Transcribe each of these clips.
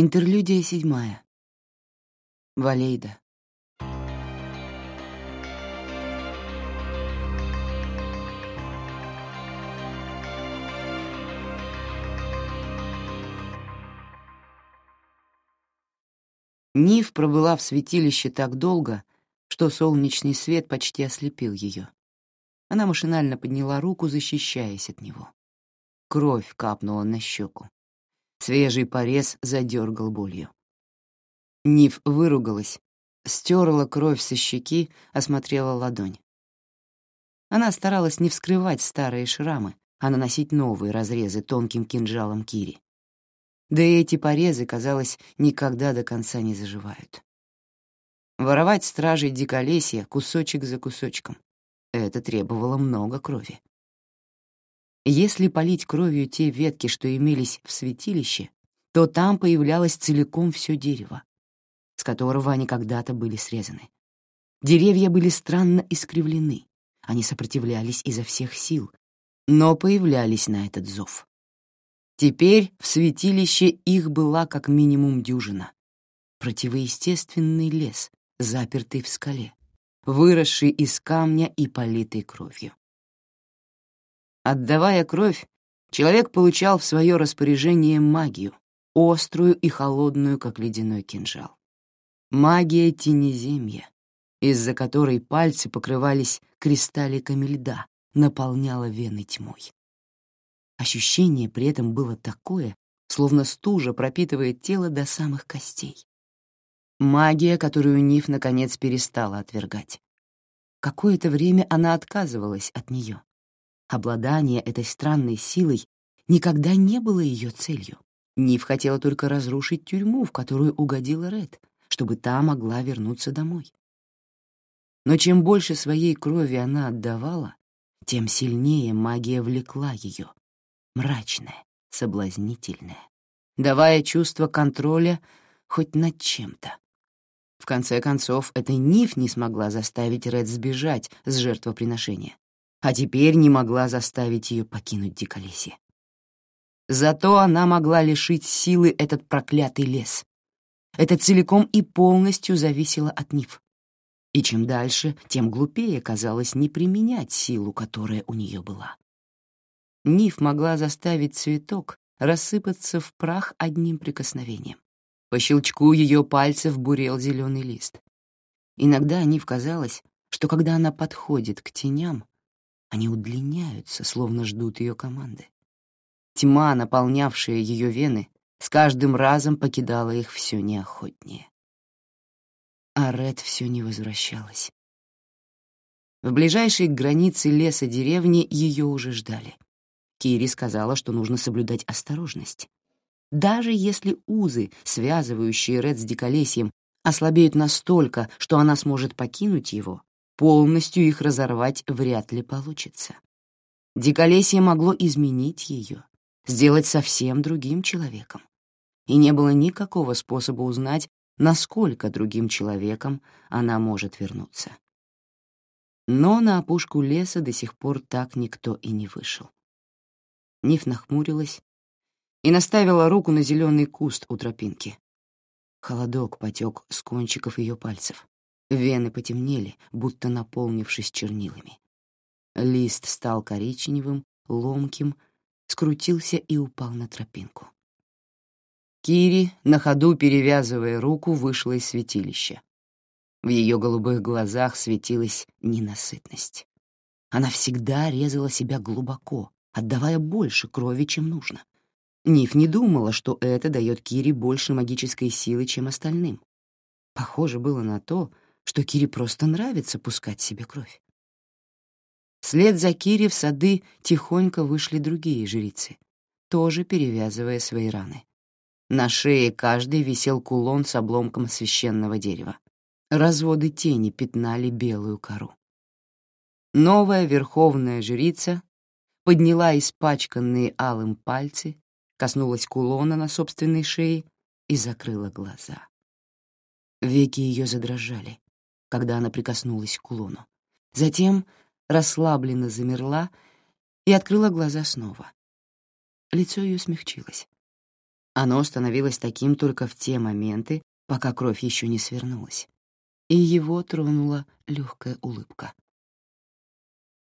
Интерлюдия седьмая. Валейда. Нив пробыла в святилище так долго, что солнечный свет почти ослепил ее. Она машинально подняла руку, защищаясь от него. Кровь капнула на щеку. Свежий порез задергал болью. Нив выругалась, стерла кровь со щеки, осмотрела ладонь. Она старалась не вскрывать старые шрамы, а наносить новые разрезы тонким кинжалом Кири. Да и эти порезы, казалось, никогда до конца не заживают. Воровать стражей диколесья кусочек за кусочком — это требовало много крови. Если полить кровью те ветки, что имелись в святилище, то там появлялось целиком все дерево, с которого они когда-то были срезаны. Деревья были странно искривлены, они сопротивлялись изо всех сил, но появлялись на этот зов. Теперь в святилище их была как минимум дюжина. Противоестественный лес, запертый в скале, выросший из камня и политый кровью. Отдавая кровь, человек получал в свое распоряжение магию, острую и холодную, как ледяной кинжал. Магия тенеземья, из-за которой пальцы покрывались кристалликами льда, наполняла вены тьмой. Ощущение при этом было такое, словно стужа пропитывает тело до самых костей. Магия, которую Ниф наконец перестала отвергать. Какое-то время она отказывалась от нее. Обладание этой странной силой никогда не было ее целью. Нив хотела только разрушить тюрьму, в которую угодила Ред, чтобы та могла вернуться домой. Но чем больше своей крови она отдавала, тем сильнее магия влекла ее, мрачная, соблазнительная, давая чувство контроля хоть над чем-то. В конце концов, эта Ниф не смогла заставить Ред сбежать с жертвоприношения, а теперь не могла заставить ее покинуть Диколесье. Зато она могла лишить силы этот проклятый лес. Это целиком и полностью зависело от Ниф. И чем дальше, тем глупее казалось не применять силу, которая у нее была. Ниф могла заставить цветок рассыпаться в прах одним прикосновением. По щелчку ее пальцев бурел зеленый лист. Иногда Ниф казалось, что когда она подходит к теням, они удлиняются, словно ждут ее команды. Тьма, наполнявшая ее вены, с каждым разом покидала их все неохотнее. А Ред все не возвращалась. В ближайшей границе леса деревни ее уже ждали. Кири сказала, что нужно соблюдать осторожность. Даже если узы, связывающие Ред с Диколесьем, ослабеют настолько, что она сможет покинуть его, полностью их разорвать вряд ли получится. Диколесье могло изменить ее, сделать совсем другим человеком. И не было никакого способа узнать, насколько другим человеком она может вернуться. Но на опушку леса до сих пор так никто и не вышел. Ниф нахмурилась и наставила руку на зеленый куст у тропинки. Холодок потек с кончиков ее пальцев. Вены потемнели, будто наполнившись чернилами. Лист стал коричневым, ломким, скрутился и упал на тропинку. Кири, на ходу перевязывая руку, вышла из святилища. В ее голубых глазах светилась ненасытность. Она всегда резала себя глубоко, отдавая больше крови, чем нужно. Ниф не думала, что это дает Кире больше магической силы, чем остальным. Похоже было на то, что Кире просто нравится пускать себе кровь. Вслед за Кири в сады тихонько вышли другие жрицы, тоже перевязывая свои раны. На шее каждой висел кулон с обломком священного дерева. Разводы тени пятнали белую кору. Новая верховная жрица подняла испачканные алым пальцы, коснулась кулона на собственной шее и закрыла глаза. Веки ее задрожали когда она прикоснулась к кулону. Затем расслабленно замерла и открыла глаза снова. Лицо ее смягчилось. Оно становилось таким только в те моменты, пока кровь еще не свернулась. И его тронула легкая улыбка.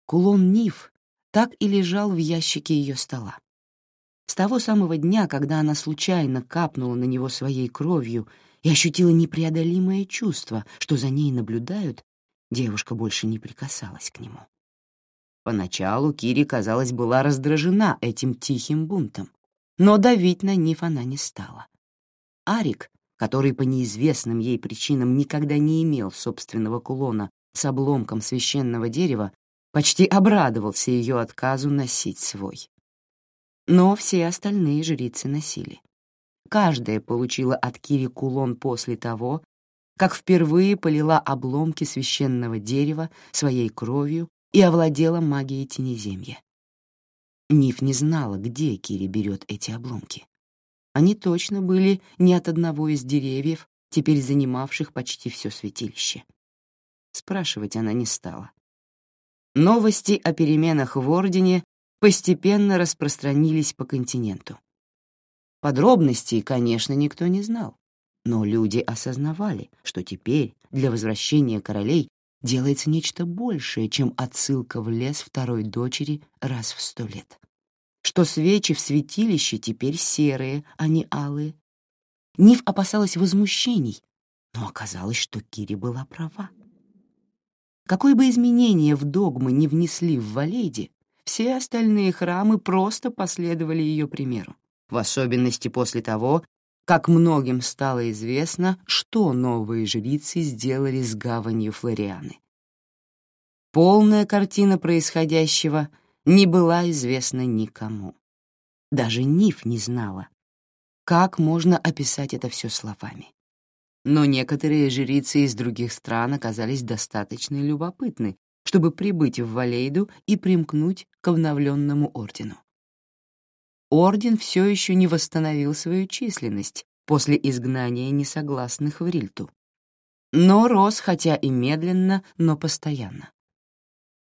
Кулон Ниф так и лежал в ящике ее стола. С того самого дня, когда она случайно капнула на него своей кровью и ощутила непреодолимое чувство, что за ней наблюдают, девушка больше не прикасалась к нему. Поначалу Кири, казалось, была раздражена этим тихим бунтом, но давить на Ниф она не стала. Арик, который по неизвестным ей причинам никогда не имел собственного кулона с обломком священного дерева, почти обрадовался ее отказу носить свой. Но все остальные жрицы носили. Каждая получила от Кири кулон после того, как впервые полила обломки священного дерева своей кровью и овладела магией тенеземья. Ниф не знала, где Кири берет эти обломки. Они точно были не от одного из деревьев, теперь занимавших почти все святилище. Спрашивать она не стала. Новости о переменах в Ордене постепенно распространились по континенту. Подробностей, конечно, никто не знал, но люди осознавали, что теперь для возвращения королей делается нечто большее, чем отсылка в лес второй дочери раз в сто лет. Что свечи в святилище теперь серые, а не алые. Нив опасалась возмущений, но оказалось, что Кири была права. Какое бы изменение в догмы не внесли в Валейде, все остальные храмы просто последовали ее примеру, в особенности после того, как многим стало известно, что новые жрицы сделали с гаванью Флорианы. Полная картина происходящего не была известна никому. Даже Ниф не знала, как можно описать это все словами. Но некоторые жрицы из других стран оказались достаточно любопытны, чтобы прибыть в Валейду и примкнуть к обновленному ордену орден все еще не восстановил свою численность после изгнания несогласных в Рильту. Но рос хотя и медленно, но постоянно.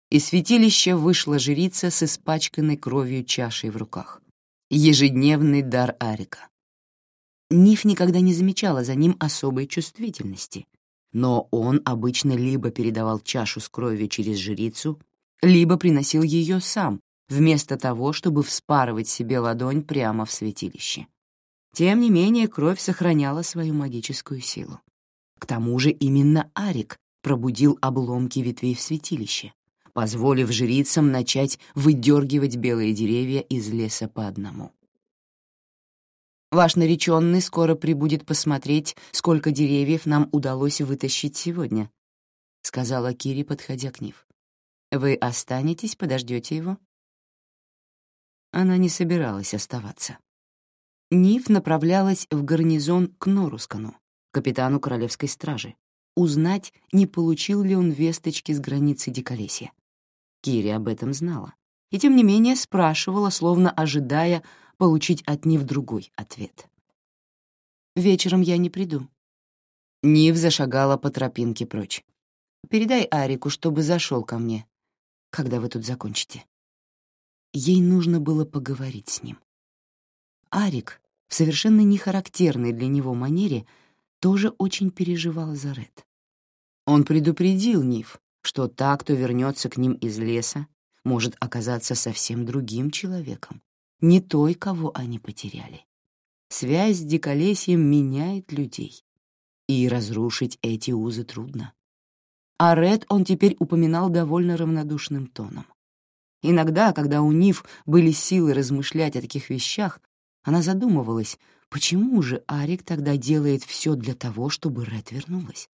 Из святилища вышла жрица с испачканной кровью чашей в руках. Ежедневный дар Арика. Ниф никогда не замечала за ним особой чувствительности, но он обычно либо передавал чашу с кровью через жрицу, либо приносил ее сам, вместо того, чтобы вспарывать себе ладонь прямо в святилище. Тем не менее, кровь сохраняла свою магическую силу. К тому же именно Арик пробудил обломки ветвей в святилище, позволив жрицам начать выдергивать белые деревья из леса по одному. Ваш нареченный скоро прибудет посмотреть, сколько деревьев нам удалось вытащить сегодня, — сказала Кири, подходя к Нив. Вы останетесь, подождете его? Она не собиралась оставаться. Ниф направлялась в гарнизон к Норускану, капитану королевской стражи, узнать, не получил ли он весточки с границы Диколесья. Кири об этом знала, и тем не менее спрашивала, словно ожидая получить от Нив другой ответ. «Вечером я не приду». Нив зашагала по тропинке прочь. «Передай Арику, чтобы зашел ко мне, когда вы тут закончите». Ей нужно было поговорить с ним. Арик, в совершенно нехарактерной для него манере, тоже очень переживал за Ред. Он предупредил Ниф, что та, кто вернется к ним из леса, может оказаться совсем другим человеком, не той, кого они потеряли. Связь с диколесьем меняет людей, и разрушить эти узы трудно. А Ред он теперь упоминал довольно равнодушным тоном. Иногда, когда у Нив были силы размышлять о таких вещах, она задумывалась, почему же Арик тогда делает все для того, чтобы Ред вернулась.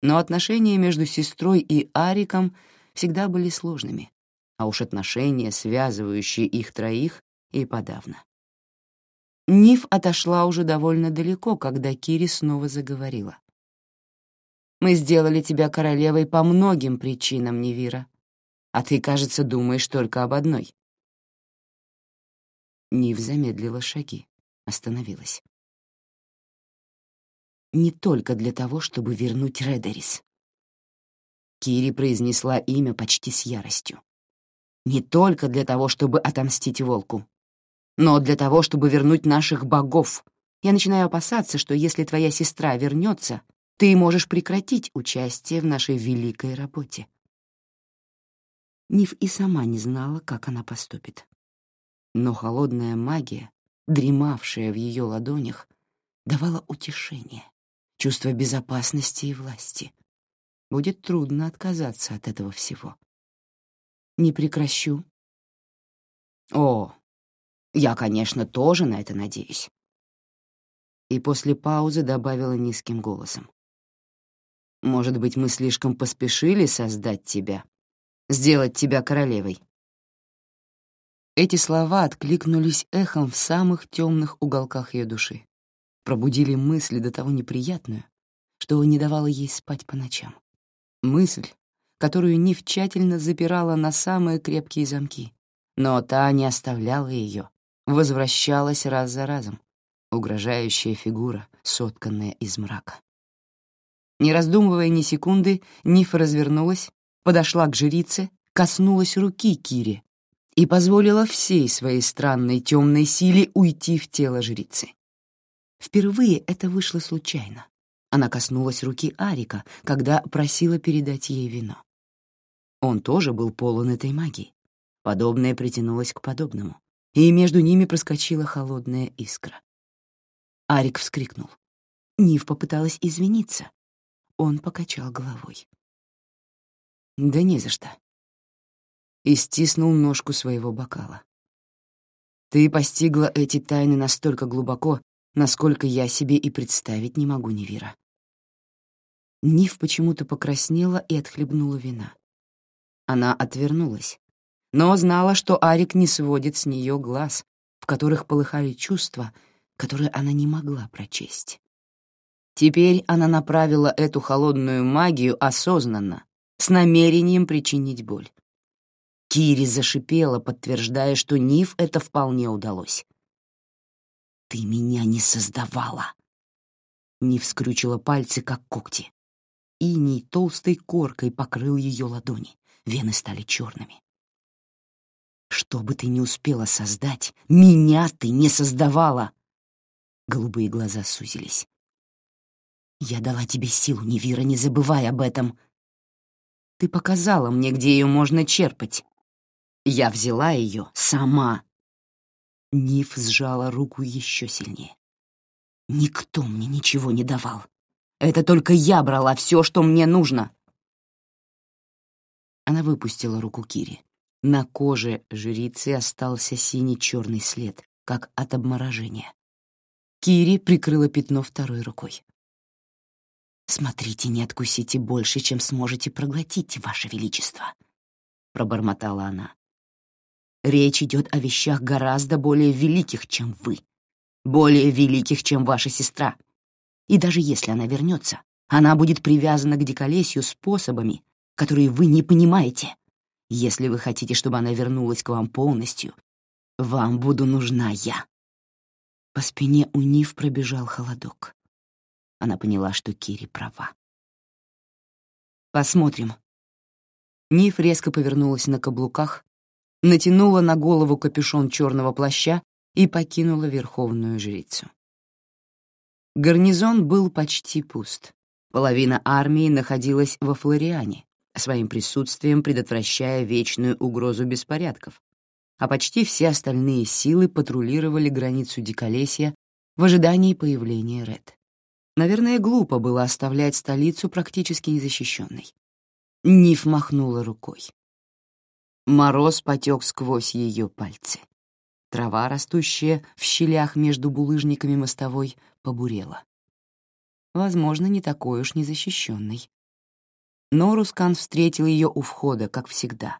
Но отношения между сестрой и Ариком всегда были сложными, а уж отношения, связывающие их троих, и подавно. Ниф отошла уже довольно далеко, когда Кири снова заговорила. «Мы сделали тебя королевой по многим причинам, Невира а ты, кажется, думаешь только об одной». Нив замедлила шаги, остановилась. «Не только для того, чтобы вернуть Редерис». Кири произнесла имя почти с яростью. «Не только для того, чтобы отомстить волку. но для того, чтобы вернуть наших богов. Я начинаю опасаться, что если твоя сестра вернется, ты можешь прекратить участие в нашей великой работе. Ниф и сама не знала, как она поступит. Но холодная магия, дремавшая в ее ладонях, давала утешение, чувство безопасности и власти. Будет трудно отказаться от этого всего. Не прекращу. О, я, конечно, тоже на это надеюсь. И после паузы добавила низким голосом. Может быть, мы слишком поспешили создать тебя, сделать тебя королевой. Эти слова откликнулись эхом в самых темных уголках ее души, пробудили мысли до того неприятную, что не давало ей спать по ночам. Мысль, которую Нив тщательно запирала на самые крепкие замки, но та не оставляла ее, возвращалась раз за разом, угрожающая фигура, сотканная из мрака. Не раздумывая ни секунды, Ниф развернулась, подошла к жрице, коснулась руки Кири и позволила всей своей странной темной силе уйти в тело жрицы. Впервые это вышло случайно. Она коснулась руки Арика, когда просила передать ей вино. Он тоже был полон этой магии. Подобное притянулось к подобному, и между ними проскочила холодная искра. Арик вскрикнул. Нив попыталась извиниться. Он покачал головой. «Да не за что». И стиснул ножку своего бокала. «Ты постигла эти тайны настолько глубоко, насколько я себе и представить не могу, Невира. Нив почему-то покраснела и отхлебнула вина. Она отвернулась, но знала, что Арик не сводит с нее глаз, в которых полыхали чувства, которые она не могла прочесть. Теперь она направила эту холодную магию осознанно, с намерением причинить боль. Кири зашипела, подтверждая, что Нив это вполне удалось. «Ты меня не создавала!» Не вскрючила пальцы, как когти. Иней толстой коркой покрыл ее ладони, вены стали черными. «Что бы ты ни успела создать, меня ты не создавала!» Голубые глаза сузились. «Я дала тебе силу, Невира, не забывай об этом!» «Ты показала мне, где ее можно черпать. Я взяла ее сама!» Ниф сжала руку еще сильнее. «Никто мне ничего не давал. Это только я брала все, что мне нужно». Она выпустила руку Кири. На коже жрицы остался синий-черный след, как от обморожения. Кири прикрыла пятно второй рукой. «Смотрите, не откусите больше, чем сможете проглотить, Ваше Величество», — пробормотала она. Речь идет о вещах гораздо более великих, чем вы. Более великих, чем ваша сестра. И даже если она вернется, она будет привязана к диколесью способами, которые вы не понимаете. Если вы хотите, чтобы она вернулась к вам полностью, вам буду нужна я». По спине у Нив пробежал холодок. Она поняла, что Кири права. «Посмотрим». Ниф резко повернулась на каблуках, натянула на голову капюшон черного плаща и покинула верховную жрицу. Гарнизон был почти пуст. Половина армии находилась во Флориане, своим присутствием предотвращая вечную угрозу беспорядков, а почти все остальные силы патрулировали границу Диколесья в ожидании появления Ред. Наверное, глупо было оставлять столицу практически незащищенной. Ниф махнула рукой. Мороз потек сквозь ее пальцы. Трава, растущая в щелях между булыжниками мостовой, побурела. Возможно, не такой уж незащищенный. Но Рускан встретил ее у входа, как всегда.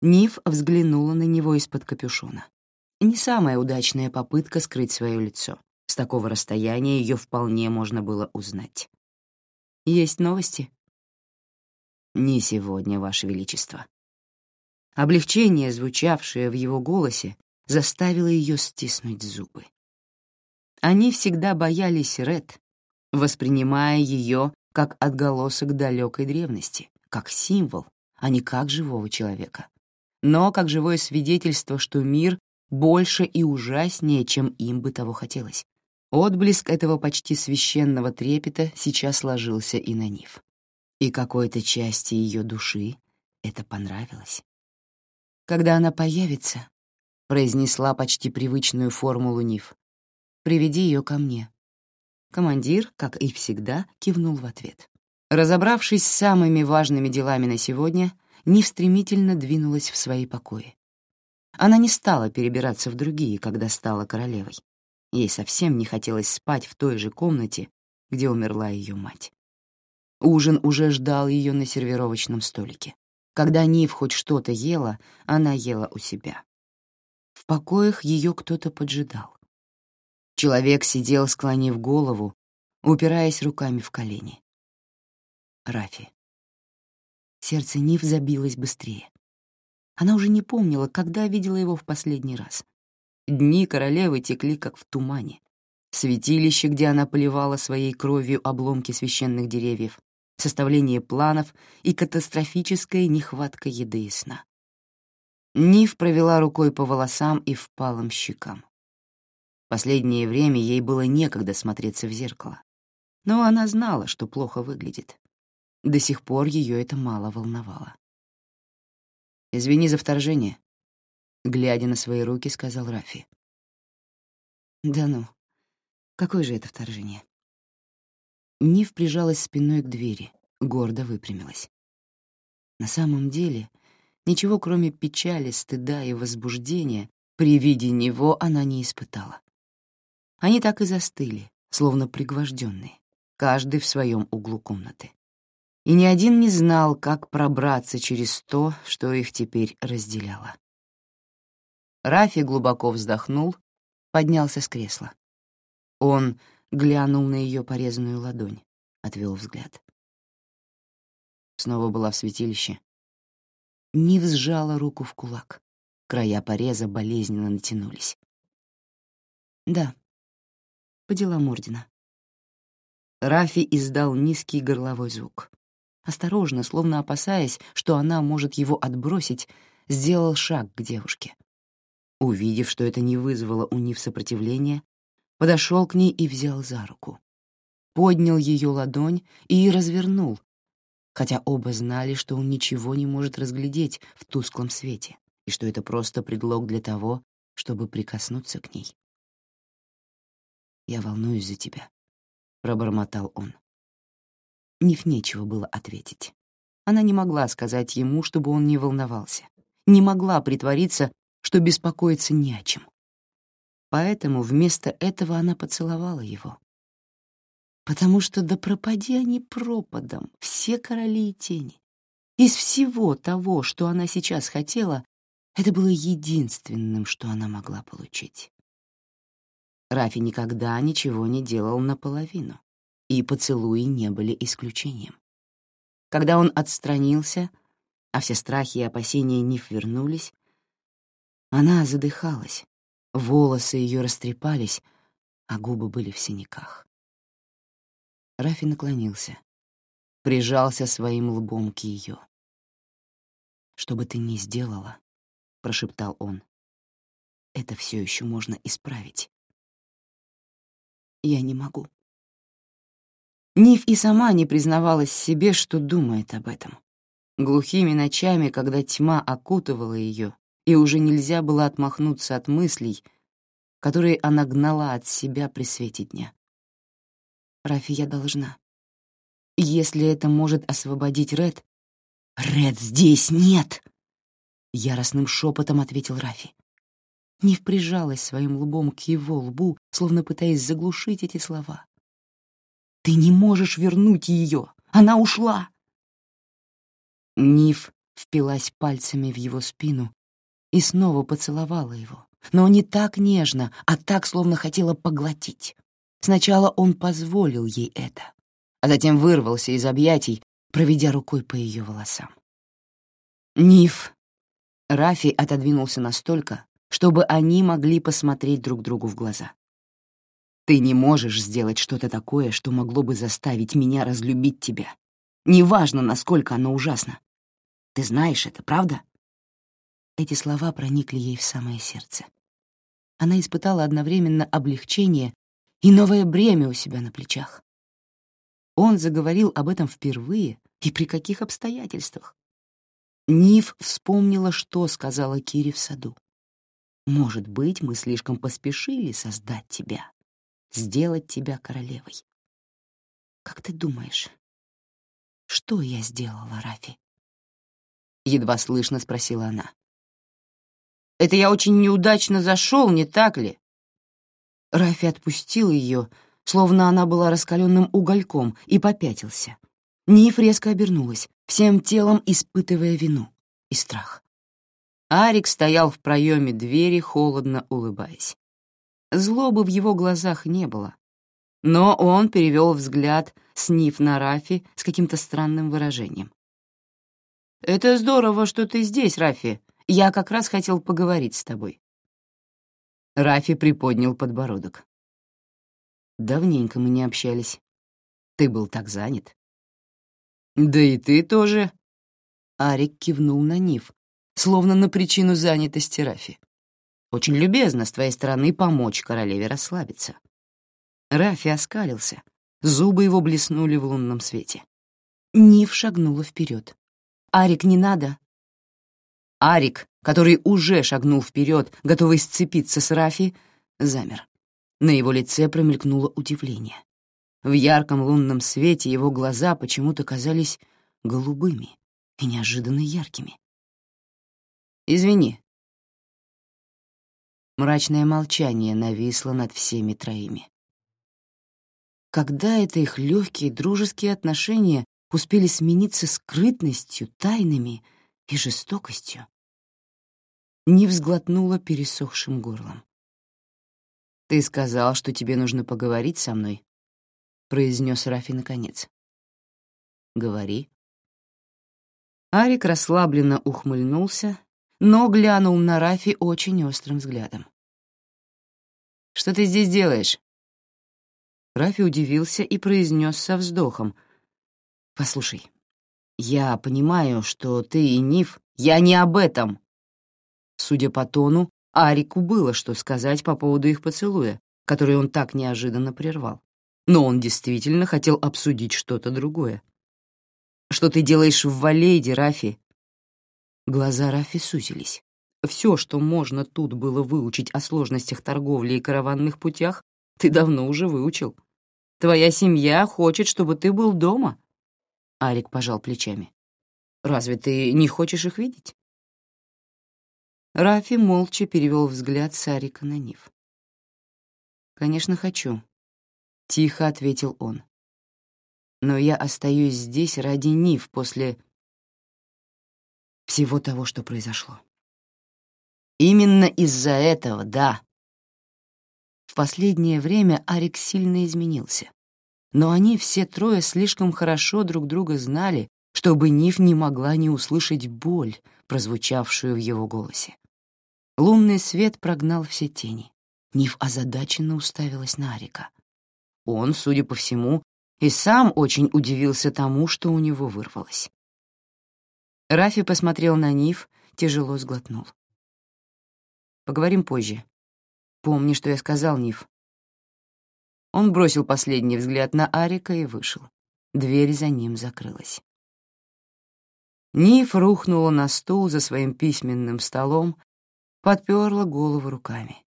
Ниф взглянула на него из-под капюшона. Не самая удачная попытка скрыть свое лицо. С такого расстояния ее вполне можно было узнать. «Есть новости?» «Не сегодня, Ваше Величество», Облегчение, звучавшее в его голосе, заставило ее стиснуть зубы. Они всегда боялись Ред, воспринимая ее как отголосок далекой древности, как символ, а не как живого человека. Но как живое свидетельство, что мир больше и ужаснее, чем им бы того хотелось. Отблеск этого почти священного трепета сейчас ложился и на Нив. И какой-то части ее души это понравилось. «Когда она появится», — произнесла почти привычную формулу Нив, — «приведи ее ко мне». Командир, как и всегда, кивнул в ответ. Разобравшись с самыми важными делами на сегодня, Нив стремительно двинулась в свои покои. Она не стала перебираться в другие, когда стала королевой. Ей совсем не хотелось спать в той же комнате, где умерла ее мать. Ужин уже ждал ее на сервировочном столике. Когда Нив хоть что-то ела, она ела у себя. В покоях ее кто-то поджидал. Человек сидел, склонив голову, упираясь руками в колени. Рафи. Сердце Нив забилось быстрее. Она уже не помнила, когда видела его в последний раз. Дни королевы текли, как в тумане. Святилище, где она поливала своей кровью обломки священных деревьев, составление планов и катастрофическая нехватка еды и сна. Нив провела рукой по волосам и впалым щекам. Последнее время ей было некогда смотреться в зеркало. Но она знала, что плохо выглядит. До сих пор ее это мало волновало. «Извини за вторжение», глядя на свои руки, сказал Рафи. Да ну, какое же это вторжение? Нив прижалась спиной к двери, гордо выпрямилась. На самом деле, ничего кроме печали, стыда и возбуждения при виде него она не испытала. Они так и застыли, словно пригвожденные, каждый в своем углу комнаты. И ни один не знал, как пробраться через то, что их теперь разделяло. Рафи глубоко вздохнул, поднялся с кресла. Он глянул на ее порезанную ладонь, отвел взгляд. Снова была в святилище. Нив сжала руку в кулак. Края пореза болезненно натянулись. «Да, по делам Ордена». Рафи издал низкий горловой звук. Осторожно, словно опасаясь, что она может его отбросить, сделал шаг к девушке. Увидев, что это не вызвало у Нив сопротивления, подошел к ней и взял за руку. Поднял ее ладонь и развернул, хотя оба знали, что он ничего не может разглядеть в тусклом свете и что это просто предлог для того, чтобы прикоснуться к ней. «Я волнуюсь за тебя», — пробормотал он. Ниф нечего было ответить. Она не могла сказать ему, чтобы он не волновался, не могла притвориться, что беспокоиться не о чем. Поэтому вместо этого она поцеловала его. Потому что да пропади они пропадом, все короли и тени. Из всего того, что она сейчас хотела, это было единственным, что она могла получить. Рафи никогда ничего не делал наполовину, и поцелуи не были исключением. Когда он отстранился, а все страхи и опасения Ниф вернулись, она задыхалась, волосы ее растрепались, а губы были в синяках. Рафи наклонился, прижался своим лбом к ее. «Что бы ты ни сделала», — прошептал он, — «это все еще можно исправить». «Я не могу». Ниф и сама не признавалась себе, что думает об этом. Глухими ночами, когда тьма окутывала ее, и уже нельзя было отмахнуться от мыслей, которые она гнала от себя при свете дня. «Рафи, я должна. Если это может освободить Ред...» «Ред здесь нет!» — яростным шепотом ответил Рафи. Не вприжалась своим лбом к его лбу, словно пытаясь заглушить эти слова. «Ты не можешь вернуть ее! Она ушла!» Ниф впилась пальцами в его спину, и снова поцеловала его, но не так нежно, а так, словно хотела поглотить. Сначала он позволил ей это, а затем вырвался из объятий, проведя рукой по ее волосам. «Ниф!» Рафи отодвинулся настолько, чтобы они могли посмотреть друг другу в глаза. «Ты не можешь сделать что-то такое, что могло бы заставить меня разлюбить тебя. Неважно, насколько оно ужасно. Ты знаешь это, правда?» Эти слова проникли ей в самое сердце. она испытала одновременно облегчение и новое бремя у себя на плечах. Он заговорил об этом впервые и при каких обстоятельствах. Нив вспомнила, что сказала Кире в саду. «Может быть, мы слишком поспешили создать тебя, сделать тебя королевой. Как ты думаешь, что я сделала, Рафи?» Едва слышно спросила она. «Это я очень неудачно зашел, не так ли?» Рафи отпустил ее, словно она была раскаленным угольком, и попятился. Ниф резко обернулась, всем телом испытывая вину и страх. Арик стоял в проеме двери, холодно улыбаясь. Злобы в его глазах не было, но он перевел взгляд с Ниф на Рафи с каким-то странным выражением. «Это здорово, что ты здесь, Рафи. Я как раз хотел поговорить с тобой». Рафи приподнял подбородок. «Давненько мы не общались. Ты был так занят». «Да и ты тоже». Арик кивнул на Ниф, словно на причину занятости Рафи. «Очень любезно с твоей стороны помочь королеве расслабиться». Рафи оскалился, зубы его блеснули в лунном свете. Ниф шагнула вперед. «Арик, не надо!» Арик, который уже шагнул вперед, готовый сцепиться с Рафи, замер. На его лице промелькнуло удивление. В ярком лунном свете его глаза почему-то казались голубыми и неожиданно яркими. «Извини». Мрачное молчание нависло над всеми троими. Когда это их легкие дружеские отношения успели смениться скрытностью, тайнами и жестокостью? Не взглотнула пересохшим горлом. «Ты сказал, что тебе нужно поговорить со мной?» — произнес Рафи наконец. «Говори». Арик расслабленно ухмыльнулся, но глянул на Рафи очень острым взглядом. «Что ты здесь делаешь?» Рафи удивился и произнес со вздохом. «Послушай, я понимаю, что ты и Ниф... Я не об этом!» Судя по тону, Арику было что сказать по поводу их поцелуя, который он так неожиданно прервал. Но он действительно хотел обсудить что-то другое. «Что ты делаешь в Валейде, Рафи?» Глаза Рафи сузились. Все, что можно тут было выучить о сложностях торговли и караванных путях, ты давно уже выучил. Твоя семья хочет, чтобы ты был дома. Арик пожал плечами. Разве ты не хочешь их видеть? Рафи молча перевел взгляд с Арика на Нив. «Конечно, хочу», — тихо ответил он. «Но я остаюсь здесь ради Нив после всего того, что произошло». «Именно из-за этого, да». В последнее время Арик сильно изменился, но они все трое слишком хорошо друг друга знали, чтобы Нив не могла не услышать боль, прозвучавшую в его голосе. Лунный свет прогнал все тени. Нив озадаченно уставилась на Арика. Он, судя по всему, и сам очень удивился тому, что у него вырвалось. Рафи посмотрел на Нив, тяжело сглотнул. «Поговорим позже. Помни, что я сказал, Нив». Он бросил последний взгляд на Арика и вышел. Дверь за ним закрылась. Ниф рухнула на стул за своим письменным столом подперла голову руками.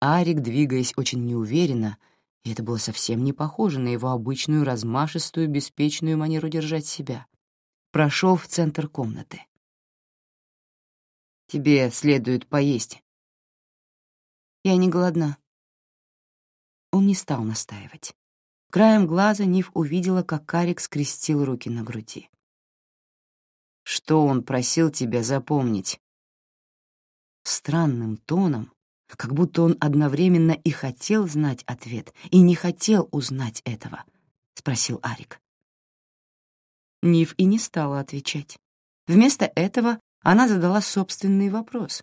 Арик, двигаясь очень неуверенно, и это было совсем не похоже на его обычную размашистую, беспечную манеру держать себя, прошел в центр комнаты. «Тебе следует поесть». «Я не голодна». Он не стал настаивать. Краем глаза Нив увидела, как Карик скрестил руки на груди. «Что он просил тебя запомнить?» Странным тоном, как будто он одновременно и хотел знать ответ, и не хотел узнать этого, — спросил Арик. Нив и не стала отвечать. Вместо этого она задала собственный вопрос,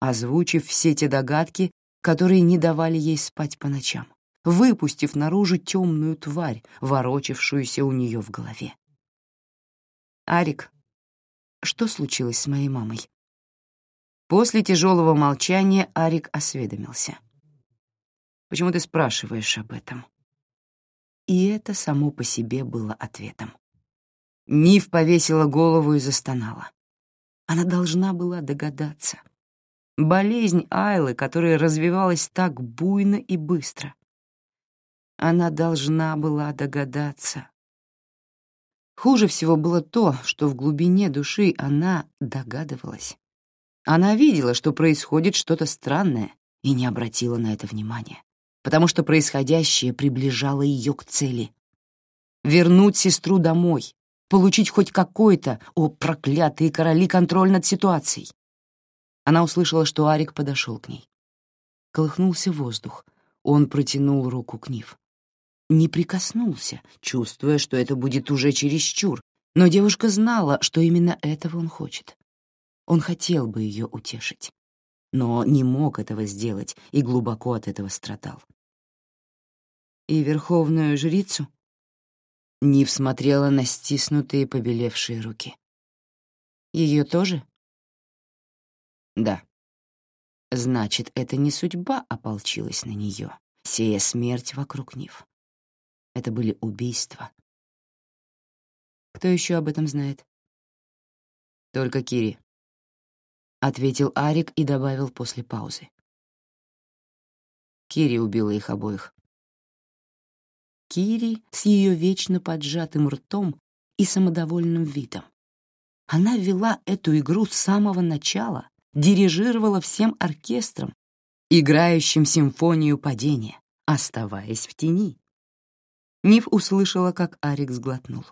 озвучив все те догадки, которые не давали ей спать по ночам, выпустив наружу темную тварь, ворочавшуюся у нее в голове. «Арик, что случилось с моей мамой?» После тяжелого молчания Арик осведомился. «Почему ты спрашиваешь об этом?» И это само по себе было ответом. Нив повесила голову и застонала. Она должна была догадаться. Болезнь Айлы, которая развивалась так буйно и быстро. Она должна была догадаться. Хуже всего было то, что в глубине души она догадывалась. Она видела, что происходит что-то странное, и не обратила на это внимания, потому что происходящее приближало ее к цели. Вернуть сестру домой, получить хоть какой-то, о, проклятые короли, контроль над ситуацией. Она услышала, что Арик подошел к ней. Колыхнулся воздух. Он протянул руку к Нив. Не прикоснулся, чувствуя, что это будет уже чересчур, но девушка знала, что именно этого он хочет. Он хотел бы ее утешить, но не мог этого сделать и глубоко от этого страдал. «И верховную жрицу?» Нив смотрела на стиснутые побелевшие руки. «Ее тоже?» «Да». Значит, это не судьба ополчилась на нее, сея смерть вокруг Нив. Это были убийства. Кто еще об этом знает? Только Кири ответил Арик и добавил после паузы. Кири убила их обоих. Кири с ее вечно поджатым ртом и самодовольным видом. Она вела эту игру с самого начала, дирижировала всем оркестром, играющим симфонию падения, оставаясь в тени. Нив услышала, как Арик сглотнул.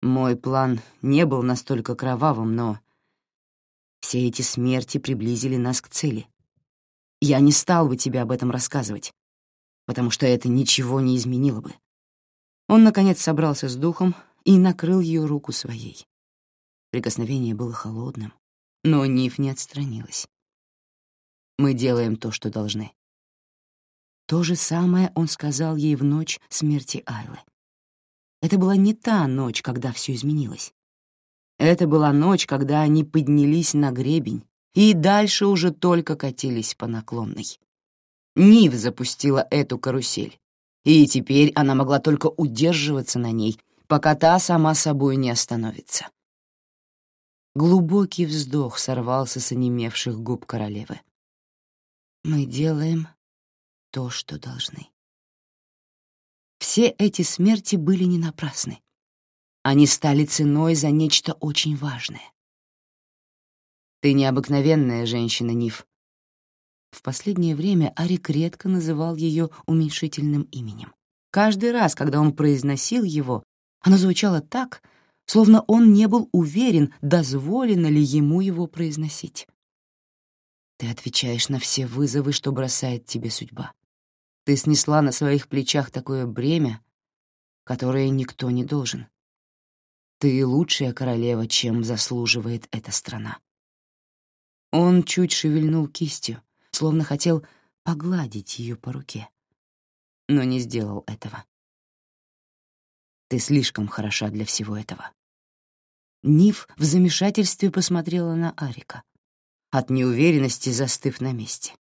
Мой план не был настолько кровавым, но все эти смерти приблизили нас к цели. Я не стал бы тебе об этом рассказывать, потому что это ничего не изменило бы. Он, наконец, собрался с духом и накрыл ее руку своей. Прикосновение было холодным, но Ниф не отстранилась. «Мы делаем то, что должны». То же самое он сказал ей в ночь смерти Айлы. Это была не та ночь, когда все изменилось. Это была ночь, когда они поднялись на гребень и дальше уже только катились по наклонной. Нив запустила эту карусель, и теперь она могла только удерживаться на ней, пока та сама собой не остановится. Глубокий вздох сорвался с онемевших губ королевы. «Мы делаем то, что должны». Все эти смерти были не напрасны. Они стали ценой за нечто очень важное. Ты необыкновенная женщина, Ниф. В последнее время Арик редко называл ее уменьшительным именем. Каждый раз, когда он произносил его, оно звучало так, словно он не был уверен, дозволено ли ему его произносить. Ты отвечаешь на все вызовы, что бросает тебе судьба. Ты снесла на своих плечах такое бремя, которое никто не должен. Ты лучшая королева, чем заслуживает эта страна. Он чуть шевельнул кистью, словно хотел погладить ее по руке, но не сделал этого. Ты слишком хороша для всего этого. Ниф в замешательстве посмотрела на Арика, от неуверенности застыв на месте.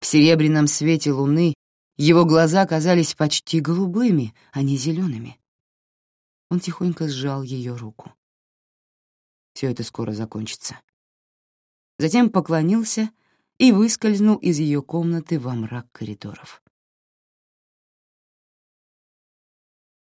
В серебряном свете луны его глаза казались почти голубыми, а не зелеными. Он тихонько сжал ее руку. Все это скоро закончится. Затем поклонился и выскользнул из ее комнаты во мрак коридоров.